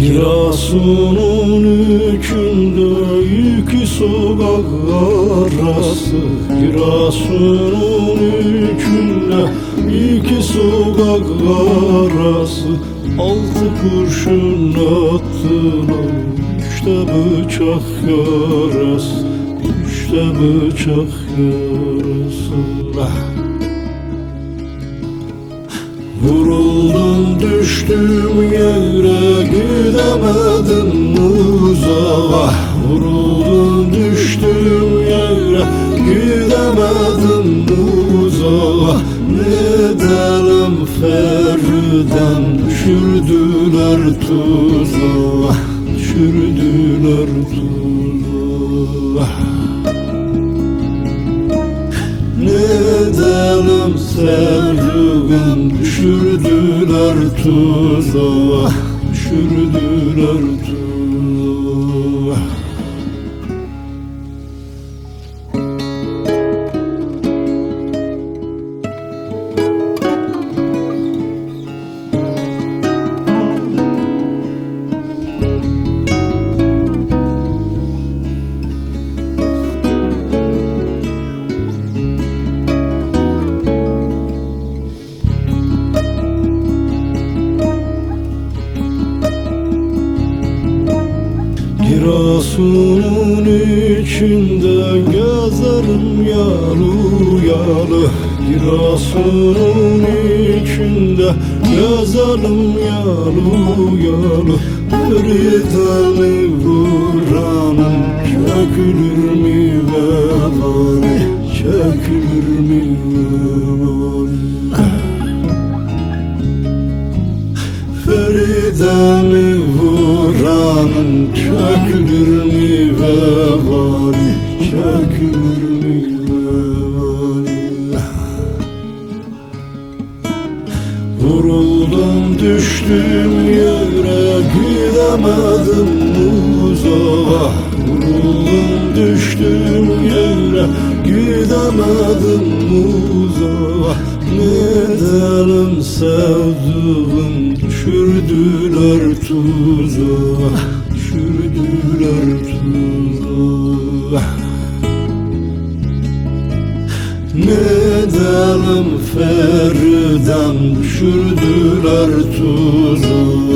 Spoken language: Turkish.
Giresun'un içinde iki sokak arası. Giresun'un içinde iki sokak arası. Altı kurşun attılar işte bıçak yarası. İşte bıçak yarası. Vuruldum düştüm yere gidemedim uzağa. Vuruldum düştüm yere gidemedim uzağa. Ne edelim Feriden düşürdüler tuzağa. Düşürdüler tuzağa ne edelim sevduğum Düşürdüler tuzağa Düşürdüler tuzağa Giresun'un içinde gezerim yalı yalı. Giresun'un içinde gezerim yalı yalı. Bridani vuranın çekilir mi çökülür mü vebali vebali Vuruldum düştüm yere gidemedim uzağa Vuruldum düştüm yere gidemedim uzağa Ne edelim sevduğum düşürdüler tuzağa Düşürdüler tuzağa. Ne edelim Feriden düşürdüler tuzağa